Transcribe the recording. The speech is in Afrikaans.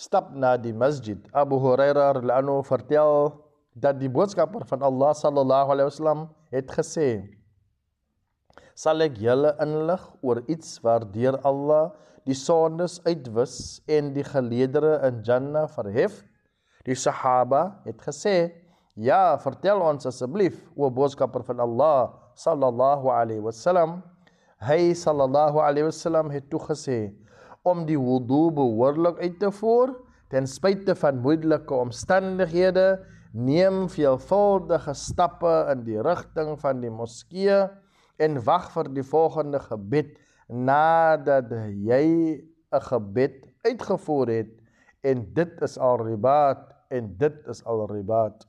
stap na die masjid. Abu Hurairah radhiyallahu vertel dat die boodskapper van Allah sallallahu alaihi wasallam het gesê: "Sal ek julle inlig oor iets waardeur Allah die sondes uitwis en die geleedere in Jannah verhef?" Die Sahaba het gesê: "Ja, vertel ons asseblief, o boodskapper van Allah sallallahu alaihi wasallam." Hy sallallahu alaihi wasallam het toe gesê: om die wudu behoorlik uit te voer ten spyte van moedelike omstandighede neem veelvuldige stappe in die rigting van die moskee en wag vir die volgende gebed nadat jy 'n gebed uitgevoer het. En dit is al ribaat en dit is al ribaat